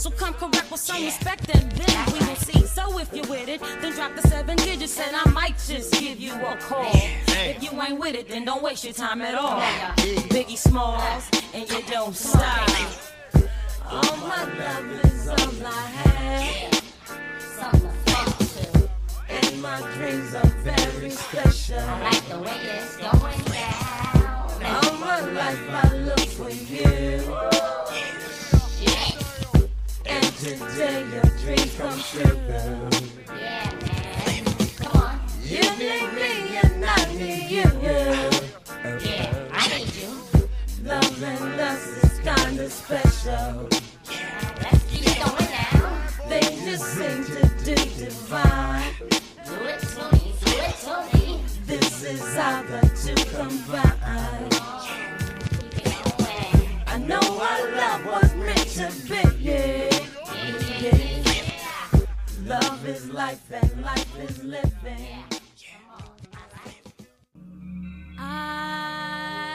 So come correct with some respect and then we will see. So if you're with it, then drop the seven digits and I might just give you a call. If you ain't with it, then don't waste your time at all. Biggie Smalls, and you don't stop. All my love is all I have. Something to And my dreams are very special. I like the way it's going down. All my life I look for you today your dreams come true. Yeah. Come on. You need me and I need you. Yeah, I need you. Love and lust is kinda special. Yeah, let's keep going now. They just seem to do divine. Do it to me, do it to me. This is how the two combine. I know our love was meant to be, yeah love is life and life is living. Yeah. Yeah. I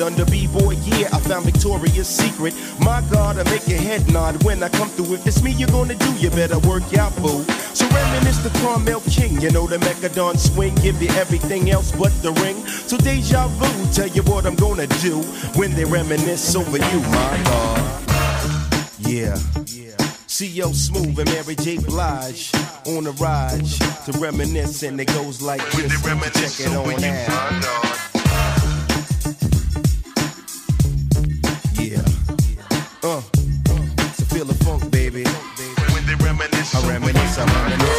it under B-boy, yeah, I found Victoria's Secret. My God, I make your head nod when I come through. If it's me you're gonna do, you better work out, boo. So reminisce the Carmel King, you know the Mecca Don swing, give you everything else but the ring. So deja vu, tell you what I'm gonna do when they reminisce over you, my God. Yeah. C.L. Smooth and Mary J. Blige on the ride to reminisce, and it goes like this. Check it on out. Reminisce, I reminisce,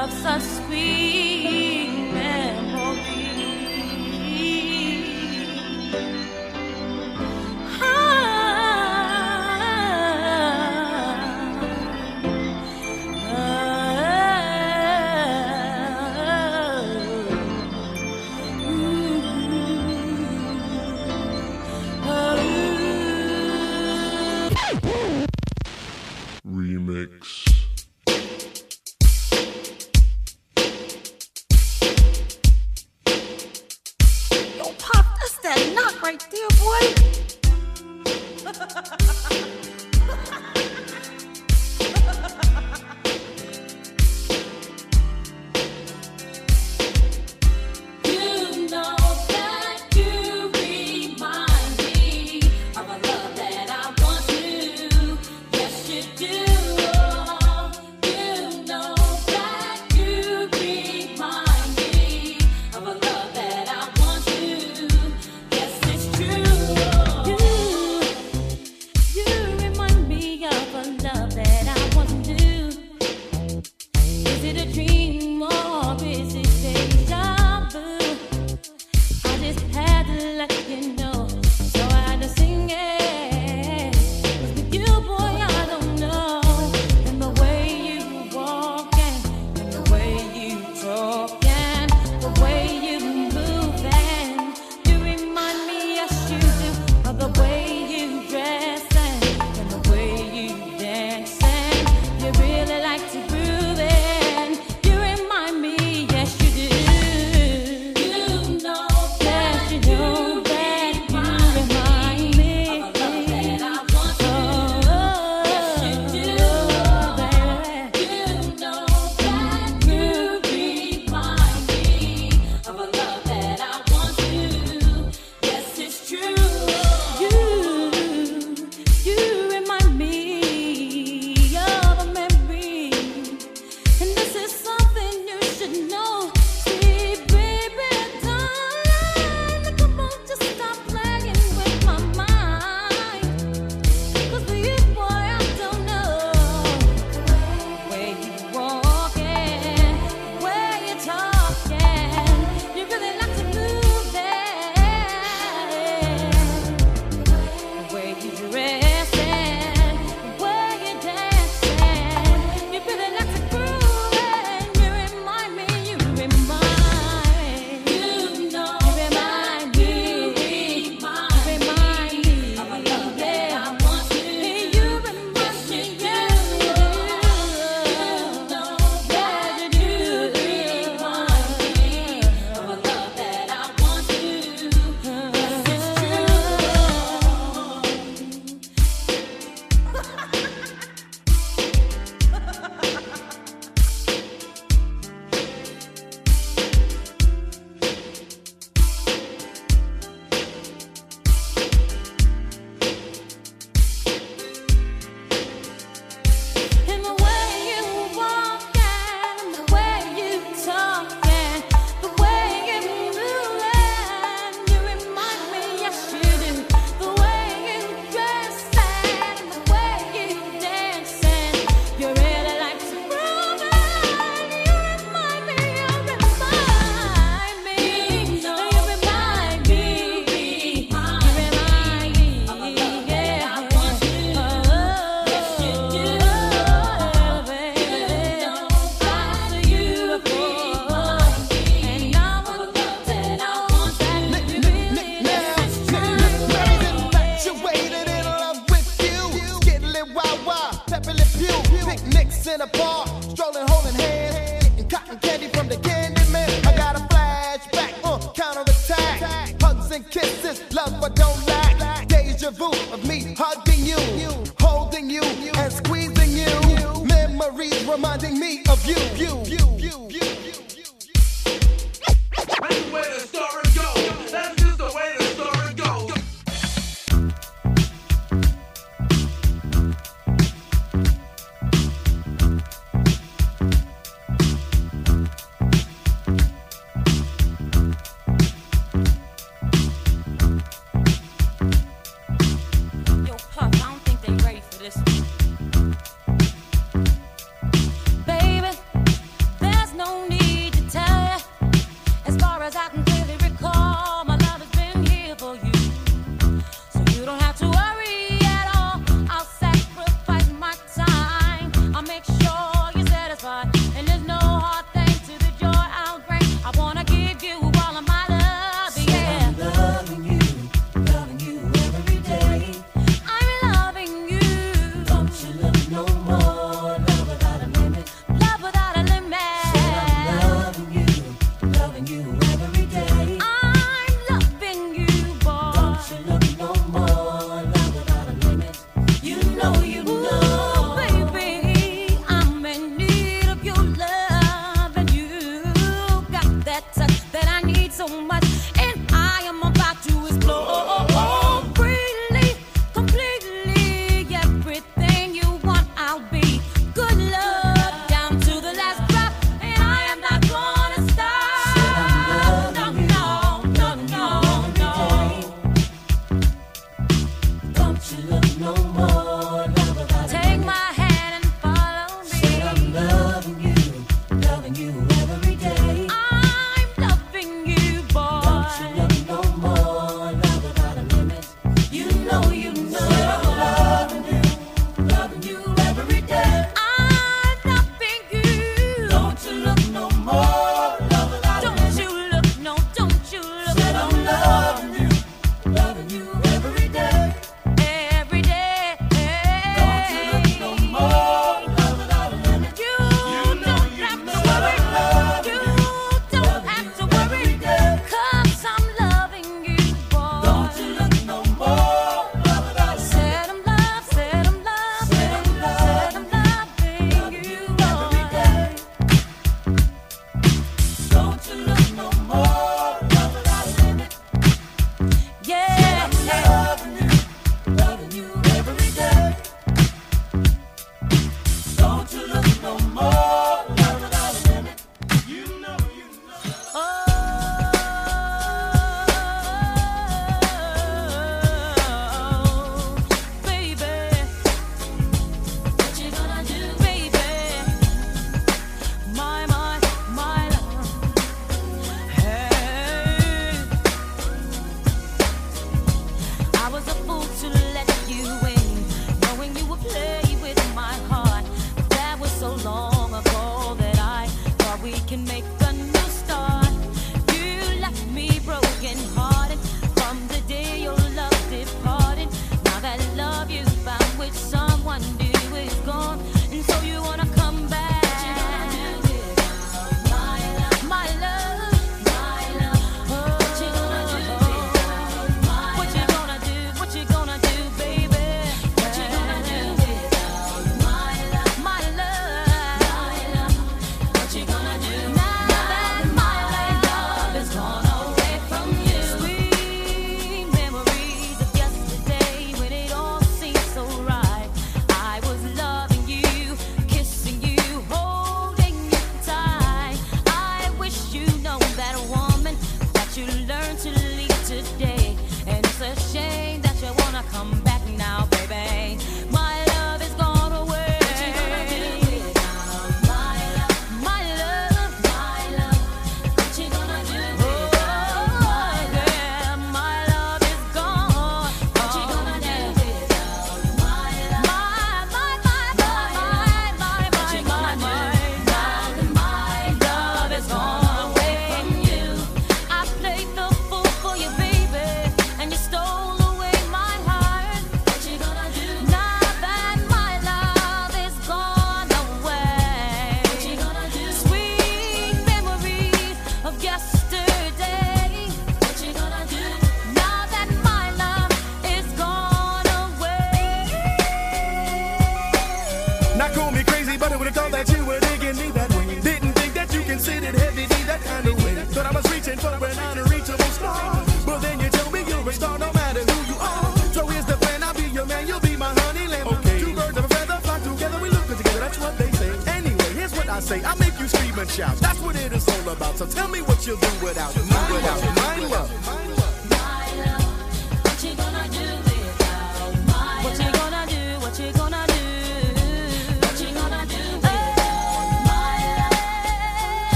I reminisce. There's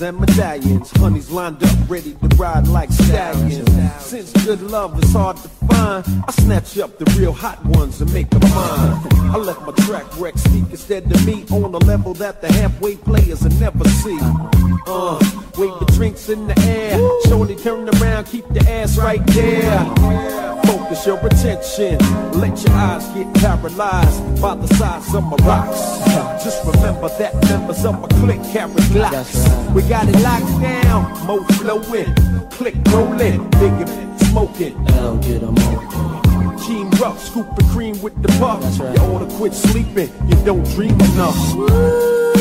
and medallions. Honeys lined up, ready to ride like stallions. Since good love is hard to find, I snatch up the real hot ones and make them mine. I let my track wreck speak instead of me on a level that the halfway players will never see. Uh, wave the drinks in the air. Shorty turn around, keep the ass right there. Focus your attention. Let your eyes get paralyzed by the size of my rocks. Just remember that members of my clique carry glocks. We got it locked down. Mo flowing, click rolling, big smoking. L get them open. Team rough, scoop the cream with the puff. Right. You oughta quit sleeping, you don't dream enough. Ooh,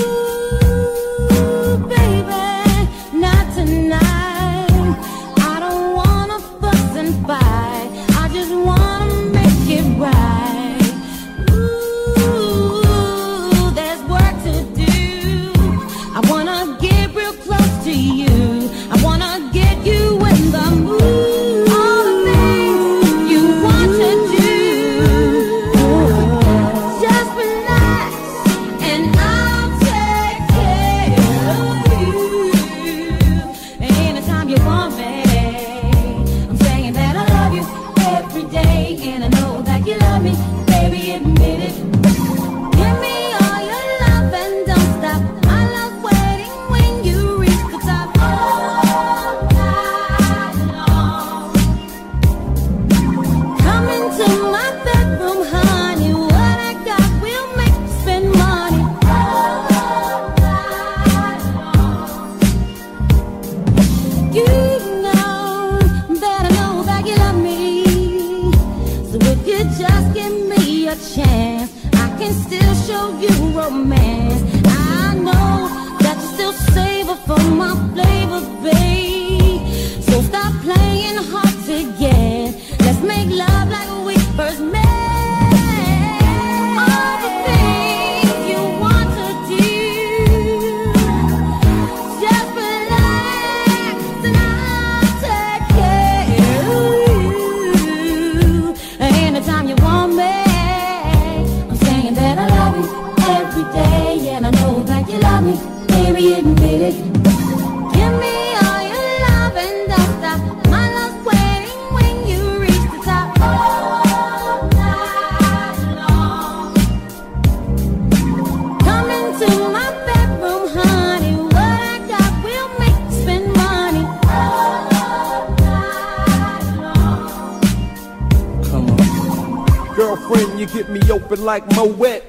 like Moet.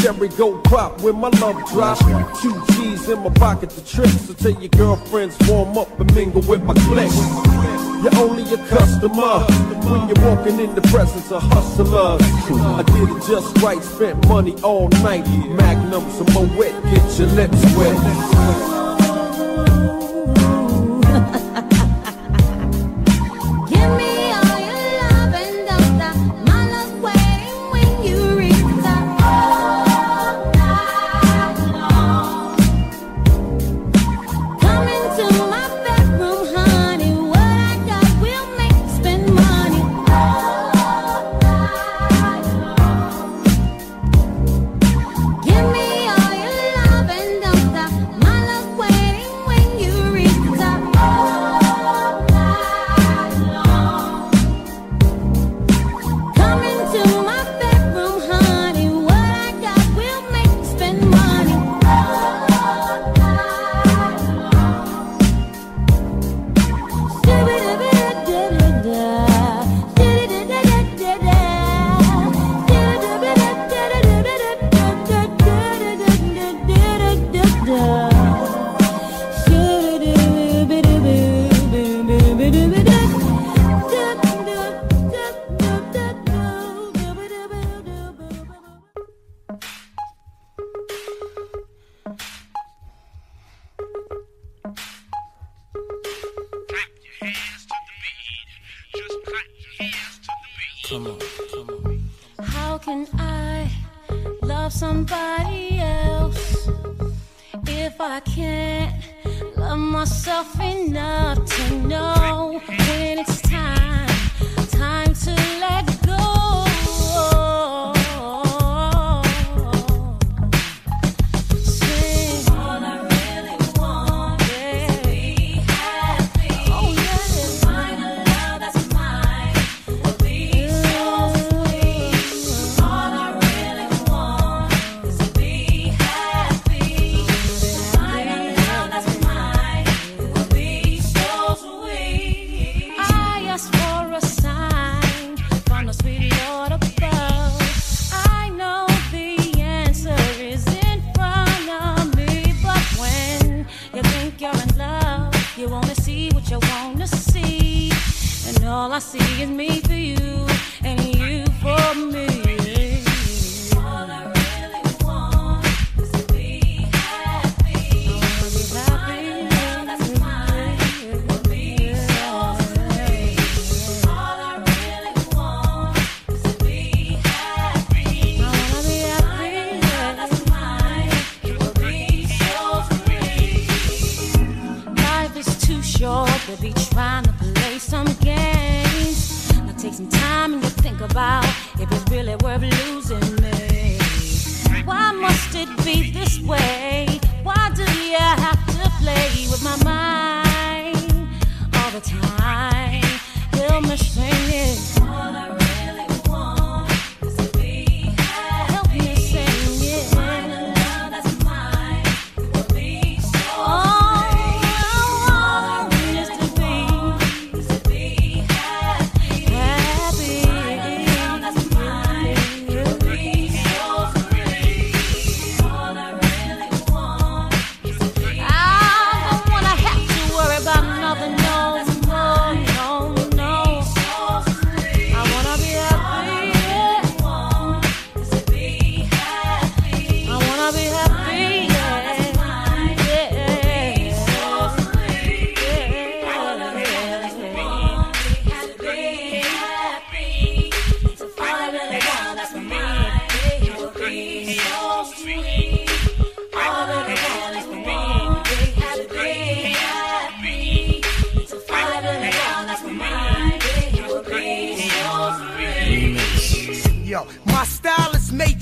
Cherry gold crop when my love drop. Two G's in my pocket to trip. So tell your girlfriends warm up and mingle with my clique. You're only a customer when you're walking in the presence of hustlers. I did it just right, spent money all night. Magnum, some Moet, get your lips wet.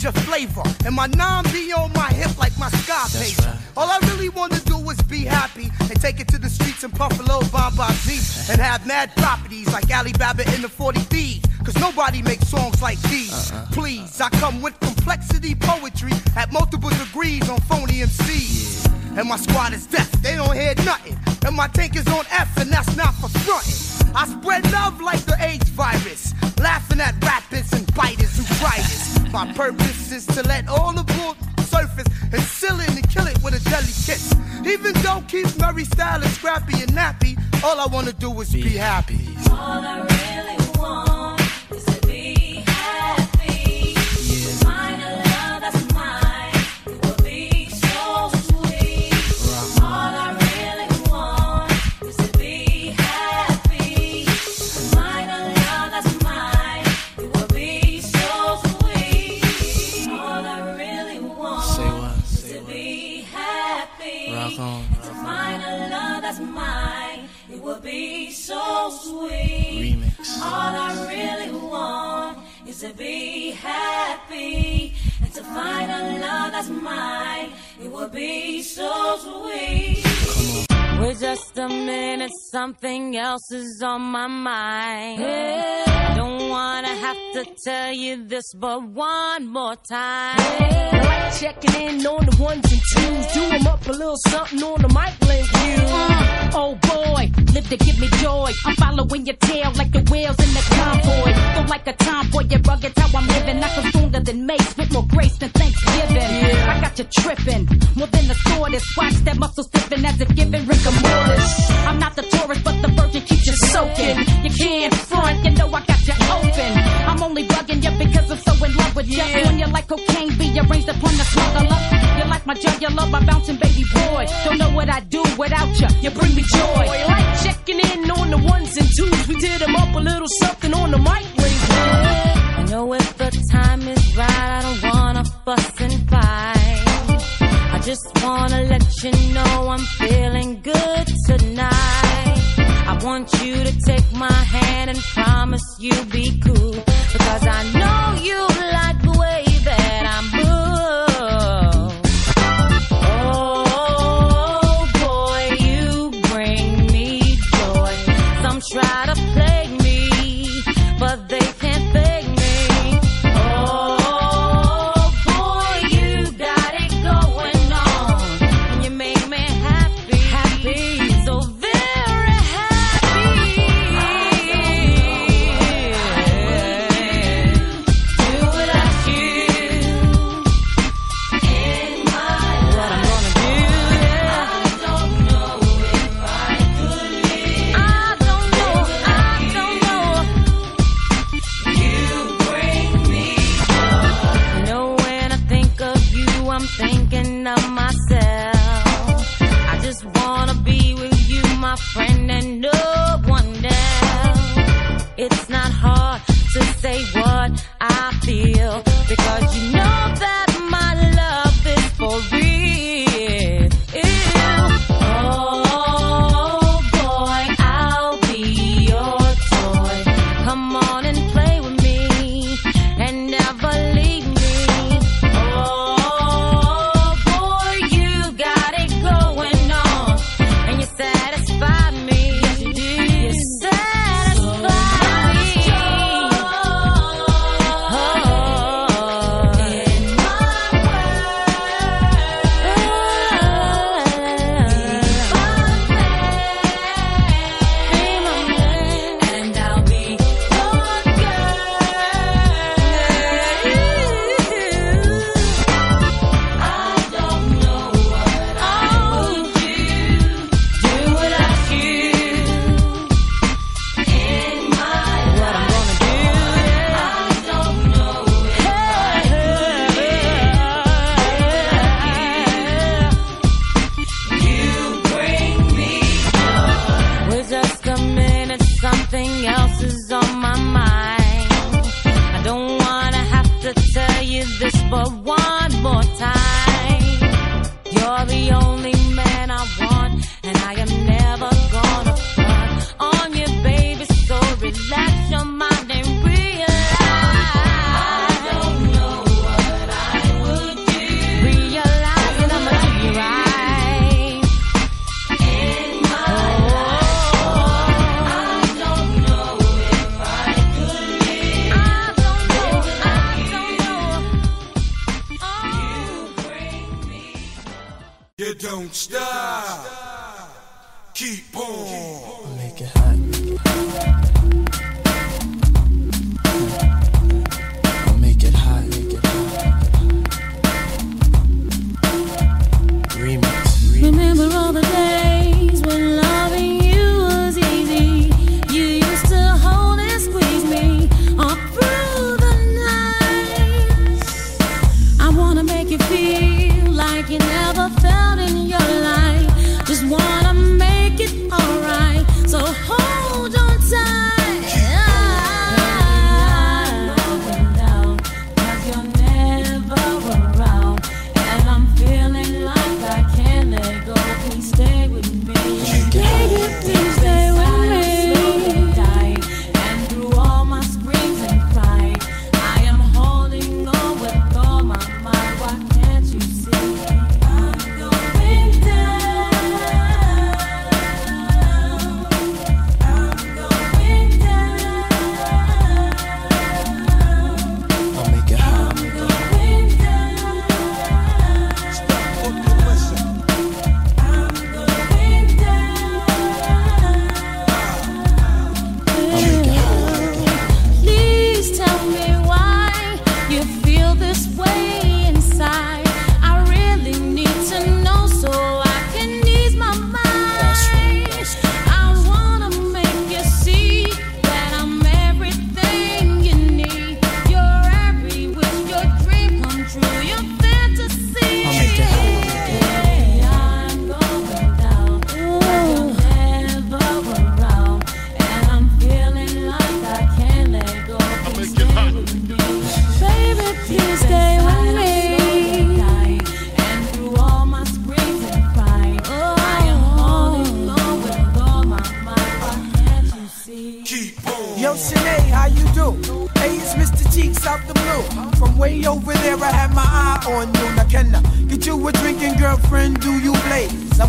your flavor. And my nom be on my hip like my sky. Right. All I really want to do is be happy and take it to the streets and puff a little bomb Z and have mad properties like Alibaba in the 40 Thieves. Cause nobody makes songs like these. Uh-uh. Please, I come with complexity poetry at multiple degrees on phony MCs. Yeah. And my squad is deaf, they don't hear nothing. And my tank is on F, and that's not for fronting. I spread love like the AIDS virus, laughing at rappers and biters who write my purpose is to let all the bull surface and seal it and kill it with a deadly kiss. Even though Keith Murray style is scrappy and nappy, all I wanna do is be, be happy. All I really want All I really want is to be happy and to find a love that's mine. It would be so sweet. Wait just a minute, something else is on my mind. Don't wanna have to tell you this, but one more time. Like checking in on the ones and twos. do Do 'em up a little something on the mic link you. Live to give me joy. I'm following your tail like the whales in the convoy. Feel like a tomboy, you're rugged how I'm living. I come stronger than Mace with more grace than Thanksgiving. I got you tripping, more than the tortoise. Watch that muscle stiffen as if giving rigor mortis. I'm not the tourist, but the virgin keeps you soaking. You can't front, you know I got you open. I'm only bugging you because I'm so in love with you. When you like cocaine, be arranged upon the smuggler. My love my bouncing baby boy. Don't know what I'd do without you. You bring me joy. Like checking in on the ones and twos. We did 'em up a little something on the mic link. I know if the time is right, I don't wanna fuss and fight. I just wanna let you know I'm feeling good tonight. I want you to take my hand and promise you'll be cool. Because I know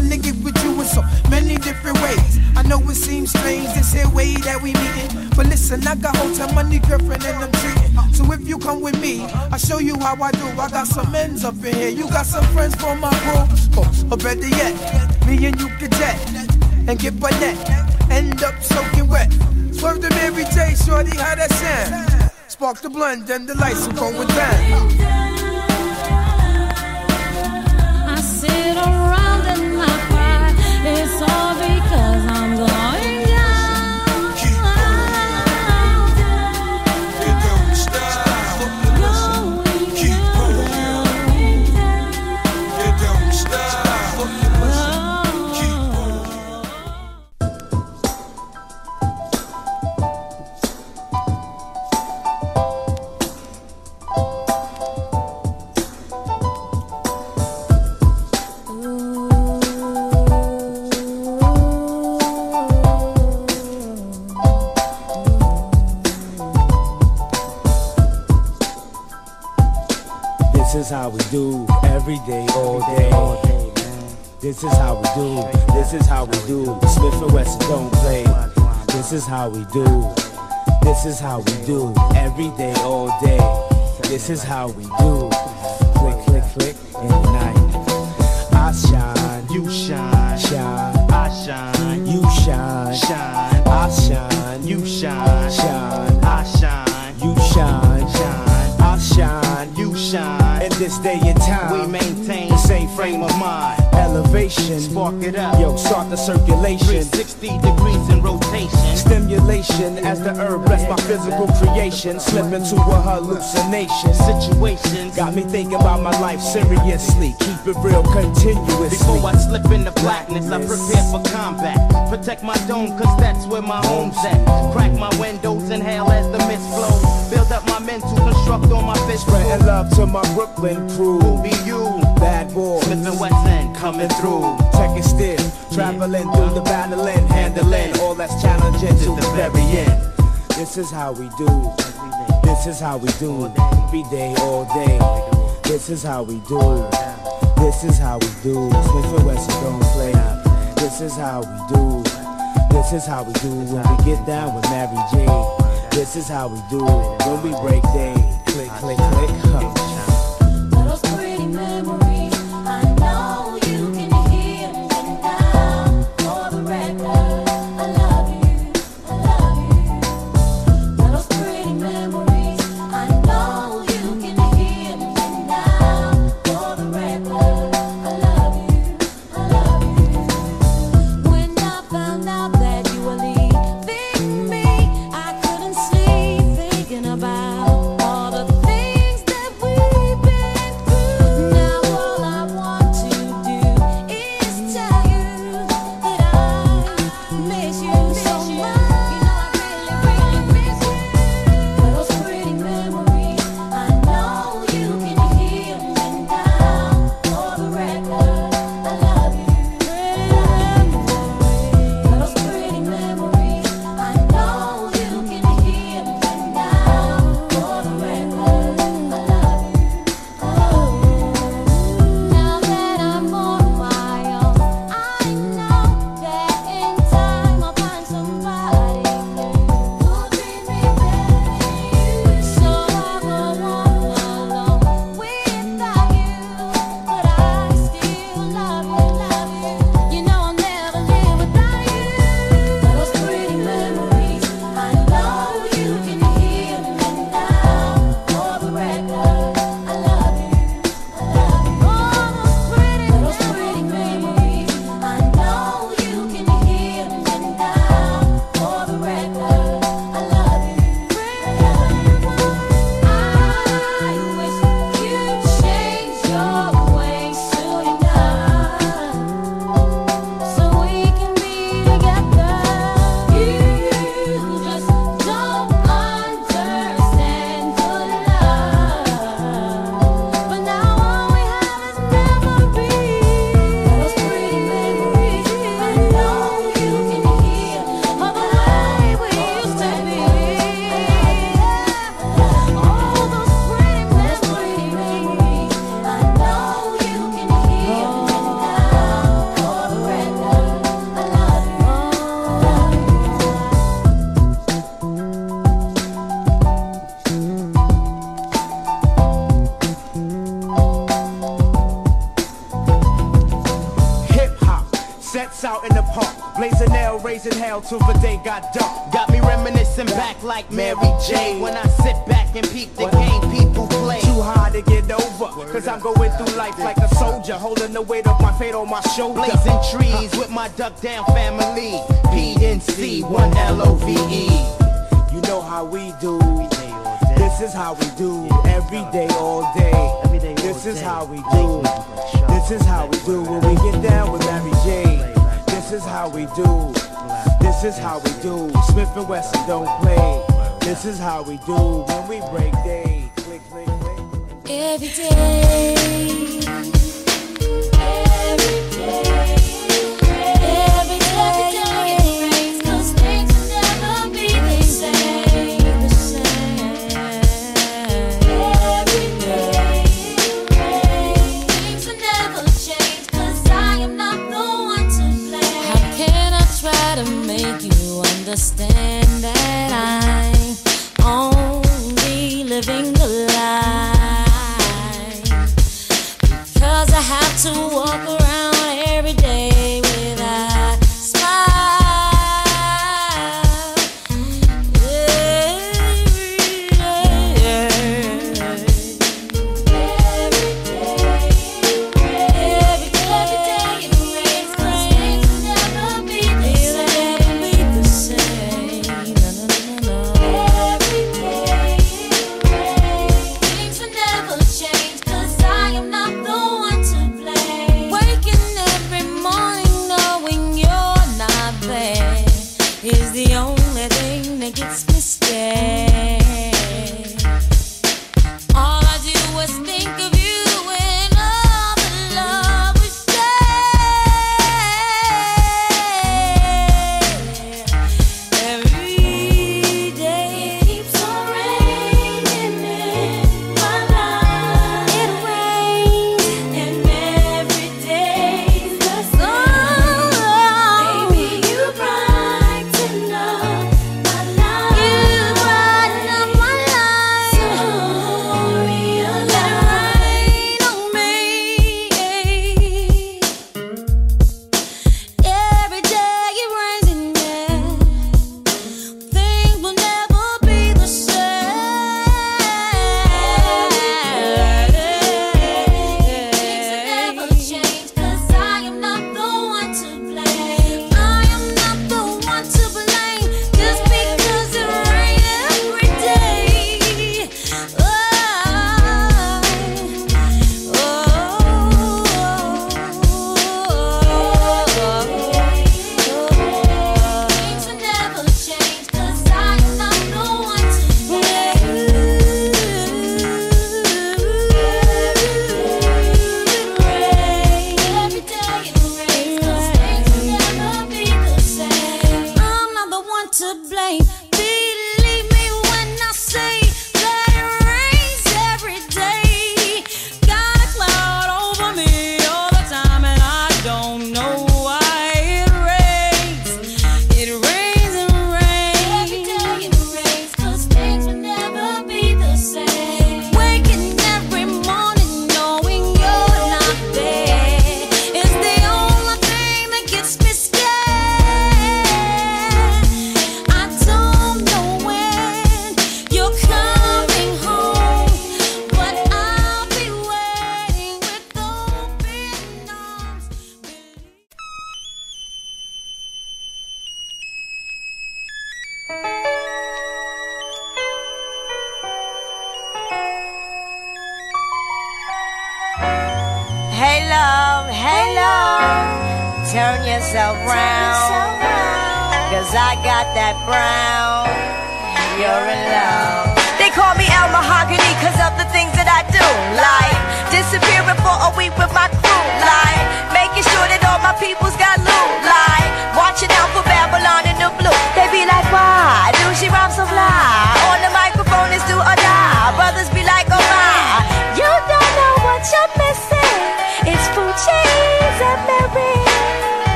wanna get with you in so many different ways. I know it seems strange, this here way that we meeting. But listen, I got hotel money, girlfriend, and I'm treating. So if you come with me, I'll show you how I do. I got some ends up in here. You got some friends from my group. Or better yet, me and you can jet and get Burnett. End up soaking wet. Swerve the Mary J, shorty, how that sound? Spark the blunt, then the lights are going down. It's all because I'm going This is how we do. This is how we do. Smif-N-Wessun don't play. This is how we do. This is how we do every day, all day. This is how we do. Click, click, click in the night. I shine, you shine, shine. I shine, you shine, shine. I shine, you shine, shine. I shine, you shine, shine. I shine, you shine. In this day and time, we maintain the same frame of mind. Spark it up. Yo, start the circulation. 360 degrees in rotation. Stimulation as the herb bless my physical creation. Slip into a hallucination. Situations got me thinking about my life seriously. Keep it real continuously. Before I slip into blackness, I prepare for combat. Protect my dome, cause that's where my home's at. Crack my windows, inhale as the mist flows. Build up my mental, construct on my fist. Spreading love to my Brooklyn crew. Who be you? Bad boy. Smif-N-Wessun coming through. Check it still. Traveling through the battle battling, handling all that's challenging to the very end. This is how we do. This is how we do. Every day, all day. This is how we do. This is how we do. Smif-N-Wessun don't play. This is how we do. This is how we do when we get down with Mary J. This is how we do it when we break day. Click, click, click. Duck down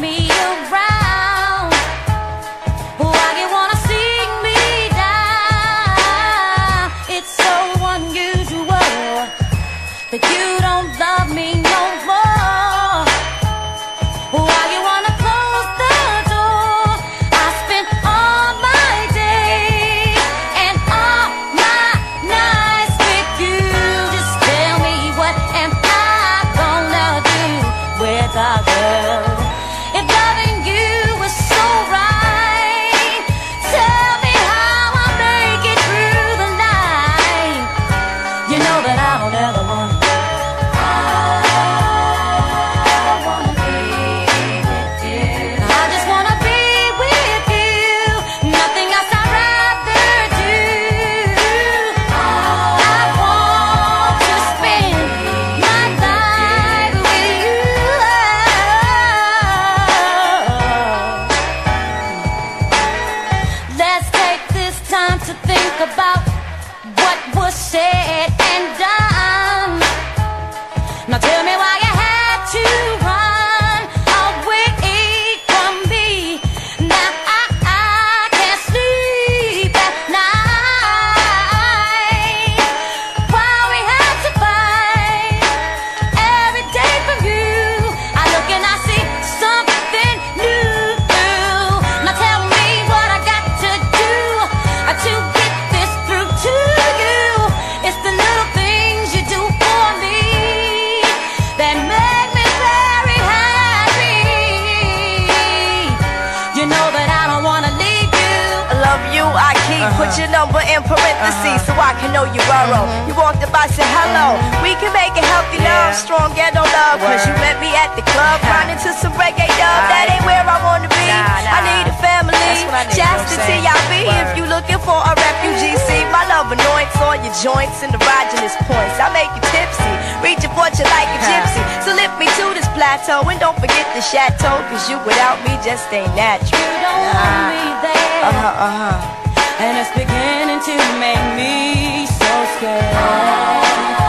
me around. gon' get no love Cause you met me at the club. Grinding to some reggae dub That ain't where I wanna be. I need a family Just a TIB If you looking for a refugee See my love anoints all your joints And erogenous points. I make you tipsy Reaching for you like a gypsy. So lift me to this plateau And don't forget the chateau Cause you without me just ain't natural. You don't nah. want me there. Uh-huh, uh-huh. And it's beginning to make me so scared.